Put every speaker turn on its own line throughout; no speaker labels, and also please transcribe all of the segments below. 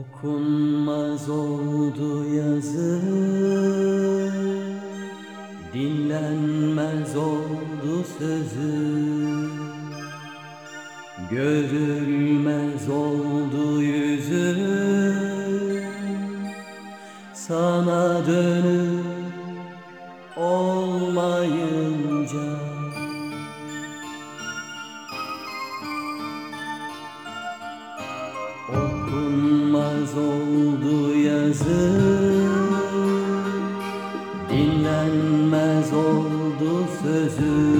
Okunmaz oldu yazı Dinlenmez oldu sözü. Görülmez oldu yüzü Sana dönüp olmayınca Okunmaz oldu yazı Dinlenmez oldu sözü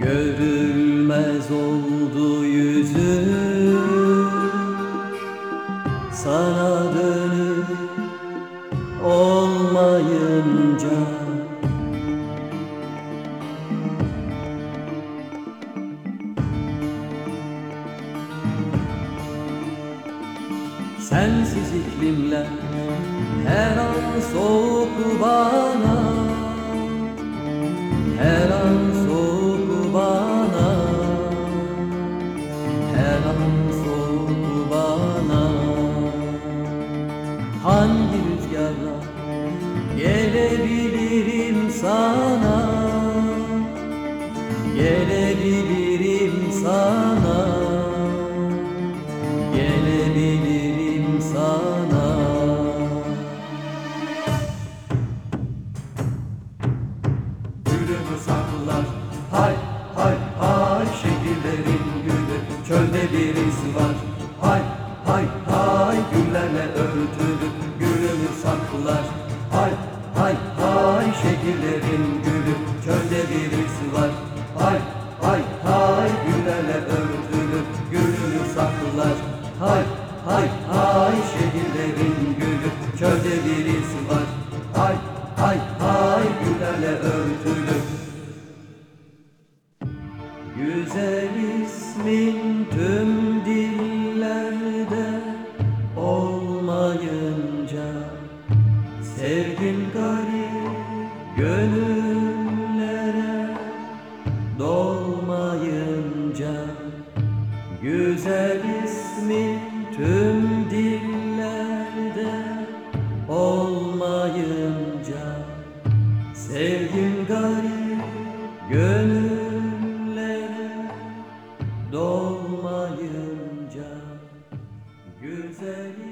Görülmez oldu yüzü Sana dönüp olmayınca Sensiz iklimler her an soğuk bana. Her an soğuk bana. Her an soğuk bana. Hangi rüzgarla gelebilirim sana? Gelebilirim
Çölde birisi var. Hay hay hay güllerle örtülü Gülümü saklar. Hay hay hay şehirlerin gülü Çölde birisi var. Hay hay hay güllerle örtülü
ismin tüm dillerde olmayınca Sevgin garip gönüllere dolmayınca Güzel ismin tüm olmayınca güzelim.